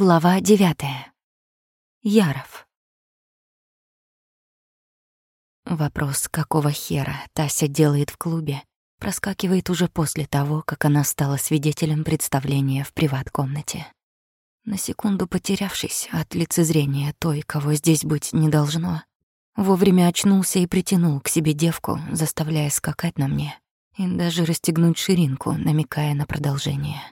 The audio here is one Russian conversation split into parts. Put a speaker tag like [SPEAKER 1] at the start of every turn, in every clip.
[SPEAKER 1] Глава девятая. Яров. Вопрос, какого хера Тася делает в клубе, проскакивает уже после того, как она стала свидетелем представления в приват-комнате. На секунду потерявшись от лицезрения той, кого здесь быть не должно, вовремя очнулся и притянул к себе девку, заставляя скакать на мне и даже расстегнуть ширинку, намекая на продолжение.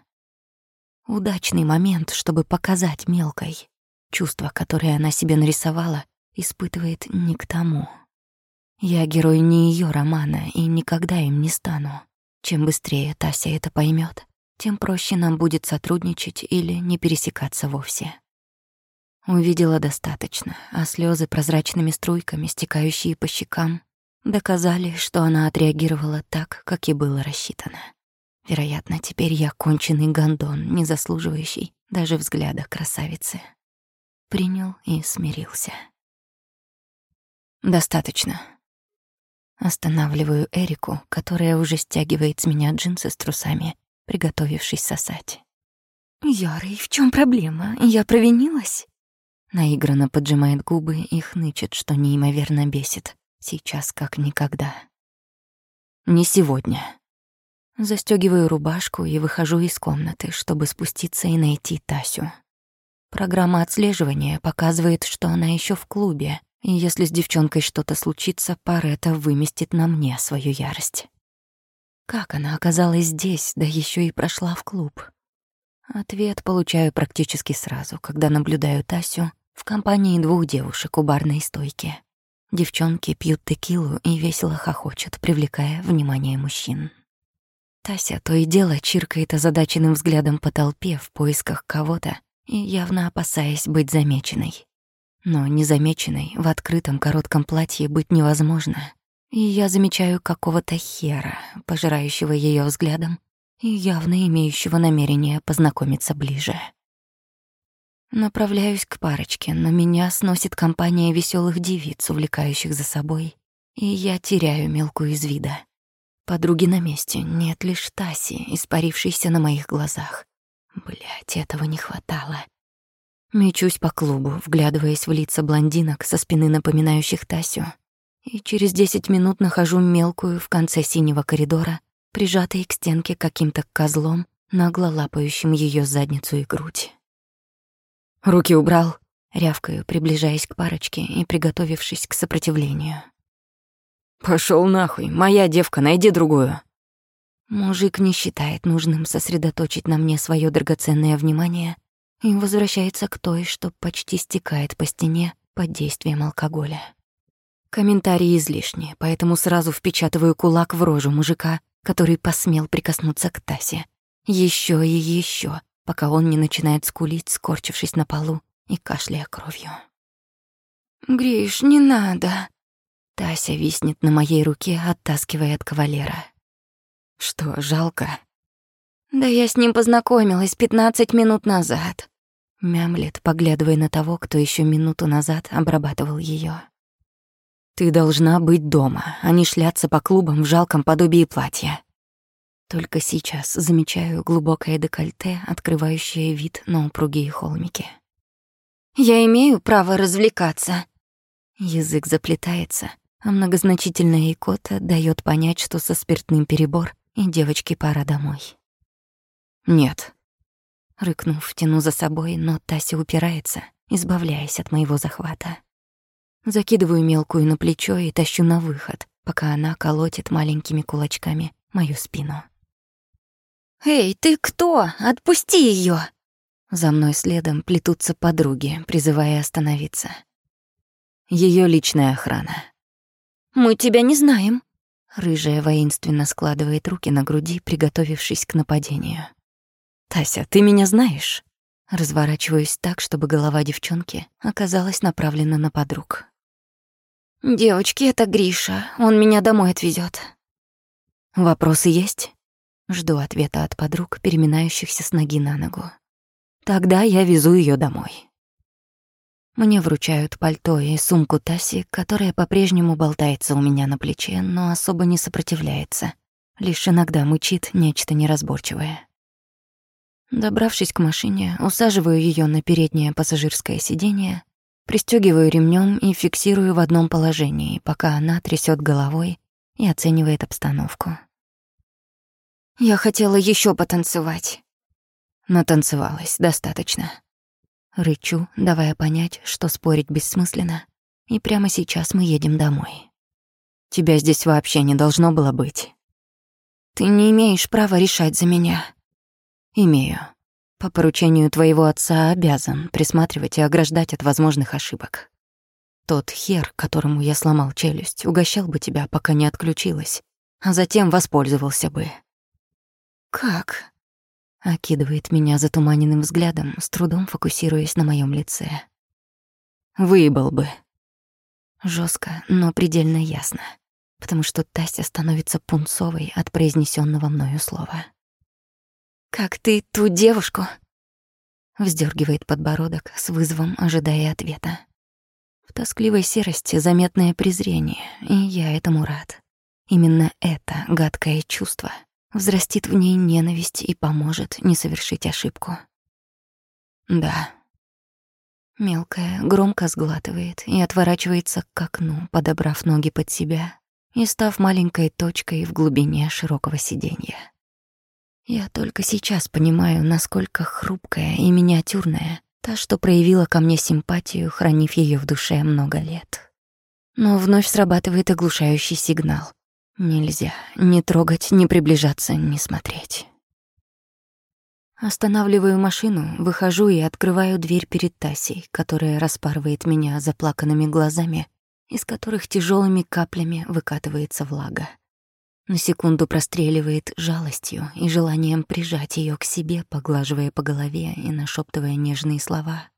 [SPEAKER 1] Удачный момент, чтобы показать мелкой. Чувство, которое она себе нарисовала, испытывает не к тому. Я герой не ее романа и никогда им не стану. Чем быстрее Тася это поймет, тем проще нам будет сотрудничать или не пересекаться вовсе. Увидела достаточно, а слезы прозрачными струйками, стекающие по щекам, доказали, что она отреагировала так, как и было рассчитано. Вероятно, теперь я конченый гондон, не заслуживающий даже взгляда красавицы. Принял и смирился. Достаточно. Останавливаю Эрику, которая уже стягивает с меня джинсы с трусами, приготовившись сосать. «Ярый, в чем проблема? Я провинилась?» Наигранно поджимает губы и хнычет, что неимоверно бесит. Сейчас как никогда. «Не сегодня», Застёгиваю рубашку и выхожу из комнаты, чтобы спуститься и найти Тасю. Программа отслеживания показывает, что она ещё в клубе, и если с девчонкой что-то случится, Парета выместит на мне свою ярость. Как она оказалась здесь, да ещё и прошла в клуб? Ответ получаю практически сразу, когда наблюдаю Тасю в компании двух девушек у барной стойки. Девчонки пьют текилу и весело хохочут, привлекая внимание мужчин. Тася то и дело чиркает озадаченным взглядом по толпе в поисках кого-то и явно опасаясь быть замеченной. Но незамеченной в открытом коротком платье быть невозможно. И я замечаю какого-то хера, пожирающего ее взглядом и явно имеющего намерение познакомиться ближе. Направляюсь к парочке, но меня сносит компания веселых девиц, увлекающих за собой, и я теряю мелкую из вида. Подруги на месте, нет лишь Таси, испарившейся на моих глазах. Блять, этого не хватало. Мечусь по клубу, вглядываясь в лица блондинок со спины напоминающих Тасю, и через десять минут нахожу мелкую в конце синего коридора, прижатой к стенке каким-то козлом, нагло лапающим ее задницу и грудь. «Руки убрал!» — рявкаю, приближаясь к парочке и приготовившись к сопротивлению. Пошел нахуй, моя девка, найди другую. Мужик не считает нужным сосредоточить на мне свое драгоценное внимание и возвращается к той, что почти стекает по стене под действием алкоголя. Комментарии излишни, поэтому сразу впечатываю кулак в рожу мужика, который посмел прикоснуться к Тасе. Еще и еще, пока он не начинает скулить, скорчившись на полу и кашляя кровью. «Гриш, не надо!» Тася виснет на моей руке, оттаскивая от кавалера. Что, жалко? Да я с ним познакомилась пятнадцать минут назад. Мямлет, поглядывая на того, кто еще минуту назад обрабатывал ее. Ты должна быть дома, а не шляться по клубам в жалком подобии платья. Только сейчас замечаю глубокое декольте, открывающее вид на упругие холмики. Я имею право развлекаться. Язык заплетается, а многозначительная икота дает понять, что со спиртным перебор, и девочке пора домой. «Нет». Рыкнув, тяну за собой, но Тася упирается, избавляясь от моего захвата. Закидываю мелкую на плечо и тащу на выход, пока она колотит маленькими кулачками мою спину. «Эй, ты кто? Отпусти ее! За мной следом плетутся подруги, призывая остановиться. Ее личная охрана. «Мы тебя не знаем». Рыжая воинственно складывает руки на груди, приготовившись к нападению. «Тася, ты меня знаешь?» Разворачиваюсь так, чтобы голова девчонки оказалась направлена на подруг. «Девочки, это Гриша. Он меня домой отвезет. «Вопросы есть?» Жду ответа от подруг, переминающихся с ноги на ногу. «Тогда я везу ее домой». Мне вручают пальто и сумку Таси, которая по-прежнему болтается у меня на плече, но особо не сопротивляется. Лишь иногда мычит нечто неразборчивое. Добравшись к машине, усаживаю ее на переднее пассажирское сиденье, пристегиваю ремнем и фиксирую в одном положении, пока она трясет головой и оценивает обстановку.
[SPEAKER 2] Я хотела еще потанцевать.
[SPEAKER 1] Натанцевалась достаточно. Рычу, давая понять, что спорить бессмысленно, и прямо сейчас мы едем домой. Тебя здесь вообще не должно было быть.
[SPEAKER 2] Ты не имеешь права решать за меня.
[SPEAKER 1] Имею. По поручению твоего отца обязан присматривать и ограждать от возможных ошибок. Тот хер, которому я сломал челюсть, угощал бы тебя, пока не отключилась, а затем воспользовался бы.
[SPEAKER 2] Как?
[SPEAKER 1] Окидывает меня затуманенным взглядом, с трудом фокусируясь на моем лице. Выебал бы. Жестко, но предельно ясно, потому что Тася становится пунцовой от произнесенного мною слова.
[SPEAKER 2] «Как ты ту девушку?»
[SPEAKER 1] Вздергивает подбородок с вызовом, ожидая ответа. В тоскливой серости заметное презрение, и я этому рад. Именно это гадкое чувство взрастит в ней ненависть и поможет не совершить ошибку. Да. Мелкая громко сглатывает и отворачивается к окну, подобрав ноги под себя и став маленькой точкой в глубине широкого сиденья. Я только сейчас понимаю, насколько хрупкая и миниатюрная та, что проявила ко мне симпатию, хранив ее в душе много лет. Но вновь срабатывает оглушающий сигнал. Нельзя ни трогать, ни приближаться, ни смотреть. Останавливаю машину, выхожу и открываю дверь перед Тасей, которая распарывает меня заплаканными глазами, из которых тяжелыми каплями выкатывается влага. На секунду простреливает жалостью и желанием прижать ее к себе, поглаживая по голове и нашептывая нежные слова.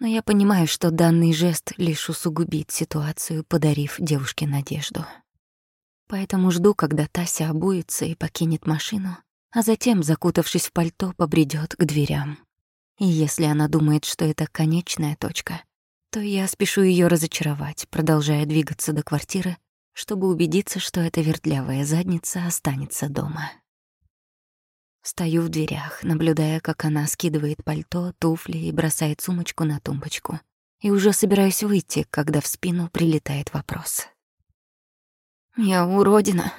[SPEAKER 1] Но я понимаю, что данный жест лишь усугубит ситуацию, подарив девушке надежду. Поэтому жду, когда Тася обуется и покинет машину, а затем, закутавшись в пальто, побредет к дверям. И если она думает, что это конечная точка, то я спешу ее разочаровать, продолжая двигаться до квартиры, чтобы убедиться, что эта вертлявая задница останется дома. Стою в дверях, наблюдая, как она скидывает пальто, туфли и бросает сумочку на тумбочку. И уже собираюсь выйти, когда в спину прилетает вопрос.
[SPEAKER 2] Я уродина.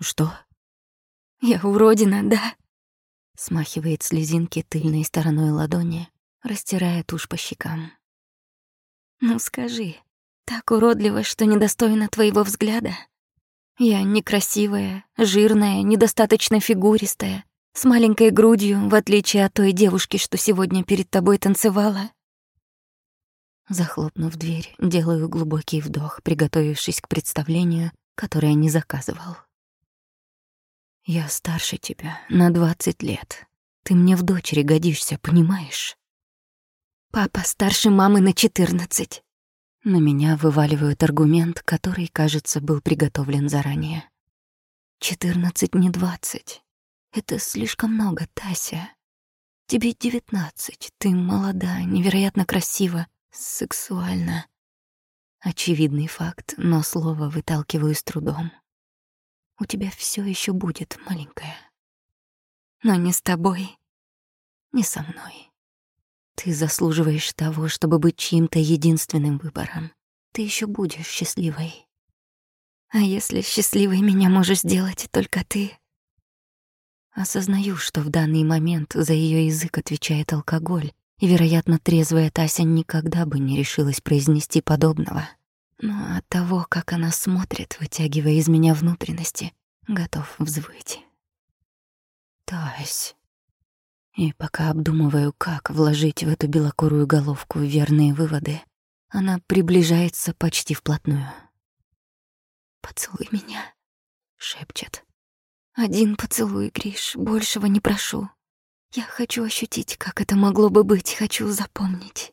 [SPEAKER 1] Что?
[SPEAKER 2] Я уродина, да.
[SPEAKER 1] Смахивает слезинки тыльной стороной ладони, растирая тушь по щекам.
[SPEAKER 2] Ну скажи, так уродливо, что недостойна твоего взгляда? Я некрасивая, жирная, недостаточно фигуристая, с маленькой грудью, в отличие от той девушки, что сегодня перед тобой танцевала.
[SPEAKER 1] Захлопнув дверь, делаю глубокий вдох, приготовившись к представлению, которое не заказывал. Я старше тебя на двадцать лет. Ты мне в дочери годишься, понимаешь?
[SPEAKER 2] Папа старше мамы на четырнадцать.
[SPEAKER 1] На меня вываливают аргумент, который, кажется, был приготовлен заранее. Четырнадцать не двадцать. Это слишком много, Тася. Тебе девятнадцать, ты молода, невероятно красива, Сексуально. Очевидный факт, но слово выталкиваю с трудом. У тебя все еще будет, маленькая.
[SPEAKER 2] Но не с тобой.
[SPEAKER 1] Не со мной. Ты заслуживаешь того, чтобы быть чьим-то единственным выбором. Ты еще будешь счастливой.
[SPEAKER 2] А если счастливой меня можешь сделать только ты?
[SPEAKER 1] Осознаю, что в данный момент за ее язык отвечает алкоголь, и, вероятно, трезвая Тася никогда бы не решилась произнести подобного. Но от того, как она смотрит, вытягивая из меня внутренности, готов взвыть. Тась. И пока обдумываю, как вложить в эту белокурую головку верные выводы, она приближается почти вплотную.
[SPEAKER 2] «Поцелуй меня», —
[SPEAKER 1] шепчет.
[SPEAKER 2] «Один поцелуй, Гриш, большего не прошу». Я хочу ощутить, как это могло бы быть, хочу запомнить.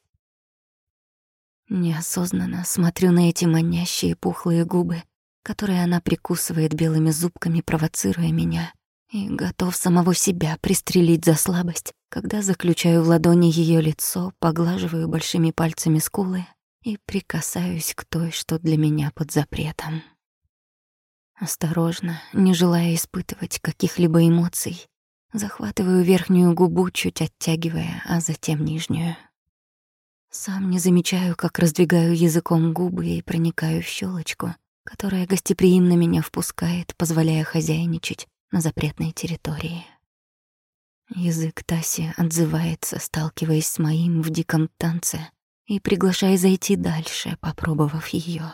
[SPEAKER 1] Неосознанно смотрю на эти манящие пухлые губы, которые она прикусывает белыми зубками, провоцируя меня, и готов самого себя пристрелить за слабость, когда заключаю в ладони ее лицо, поглаживаю большими пальцами скулы и прикасаюсь к той, что для меня под запретом. Осторожно, не желая испытывать каких-либо эмоций, Захватываю верхнюю губу, чуть оттягивая, а затем нижнюю. Сам не замечаю, как раздвигаю языком губы и проникаю в щелочку, которая гостеприимно меня впускает, позволяя хозяйничать на запретной территории. Язык Таси отзывается, сталкиваясь с моим в диком танце и приглашая зайти дальше, попробовав ее.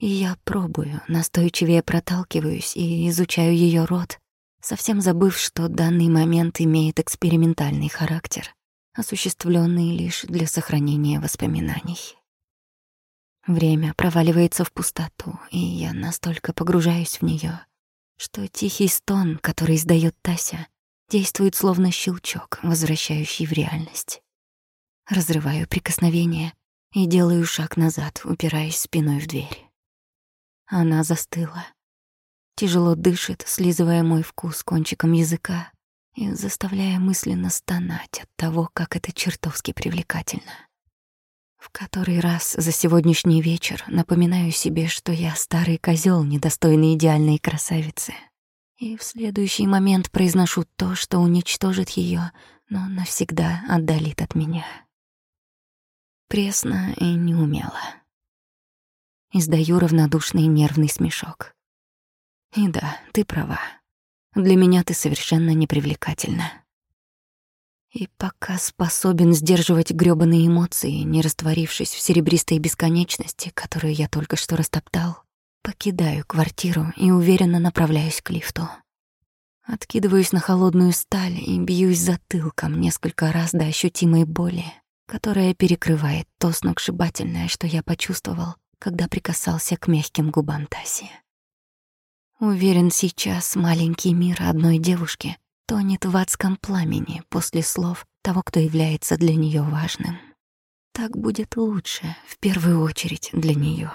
[SPEAKER 1] Я пробую, настойчивее проталкиваюсь и изучаю ее рот, совсем забыв, что данный момент имеет экспериментальный характер, осуществленный лишь для сохранения воспоминаний. Время проваливается в пустоту, и я настолько погружаюсь в нее, что тихий стон, который издает Тася, действует словно щелчок, возвращающий в реальность. Разрываю прикосновение и делаю шаг назад, упираясь спиной в дверь. Она застыла. Тяжело дышит, слизывая мой вкус кончиком языка и заставляя мысленно стонать от того, как это чертовски привлекательно. В который раз за сегодняшний вечер напоминаю себе, что я старый козел, недостойный идеальной красавицы. И в следующий момент произношу то, что уничтожит ее, но навсегда отдалит от меня. Пресно и неумело. Издаю равнодушный нервный смешок. И да, ты права. Для меня ты совершенно непривлекательна. И пока способен сдерживать грёбаные эмоции, не растворившись в серебристой бесконечности, которую я только что растоптал, покидаю квартиру и уверенно направляюсь к лифту. Откидываюсь на холодную сталь и бьюсь затылком несколько раз до ощутимой боли, которая перекрывает то сногсшибательное, что я почувствовал, когда прикасался к мягким губам Таси. Уверен, сейчас маленький мир одной девушки тонет в адском пламени после слов того, кто является для нее важным. Так будет лучше, в первую очередь для нее.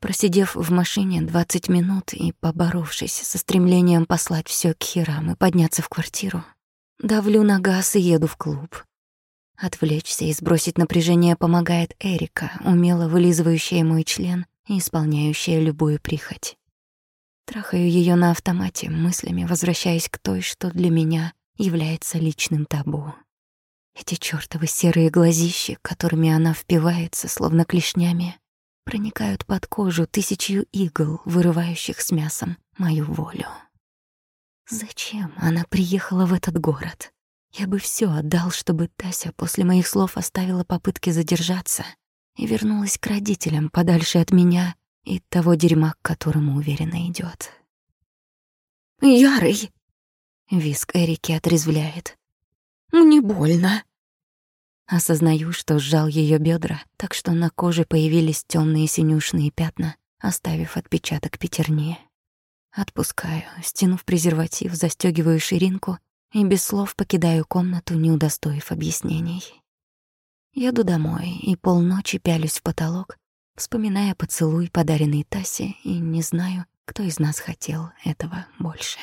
[SPEAKER 1] Просидев в машине 20 минут и поборовшись со стремлением послать все к херам и подняться в квартиру, давлю на газ и еду в клуб, Отвлечься и сбросить напряжение помогает Эрика, умело вылизывающая мой член исполняющая любую прихоть. Трахаю ее на автомате, мыслями возвращаясь к той, что для меня является личным табу. Эти чёртовы серые глазищи, которыми она впивается, словно клешнями, проникают под кожу тысячью игл, вырывающих с мясом мою волю. Зачем она приехала в этот город? Я бы все отдал, чтобы Тася после моих слов оставила попытки задержаться и вернулась к родителям подальше от меня и того дерьма, к которому уверенно идет.
[SPEAKER 2] «Ярый!»
[SPEAKER 1] — виск Эрики отрезвляет.
[SPEAKER 2] «Мне больно!»
[SPEAKER 1] Осознаю, что сжал ее бедра, так что на коже появились темные синюшные пятна, оставив отпечаток пятерни. Отпускаю, стянув презерватив, застегиваю ширинку и без слов покидаю комнату, не удостоив объяснений. Еду домой и полночи пялюсь в потолок, вспоминая поцелуй, подаренный Тасе, и не знаю, кто из нас хотел этого больше.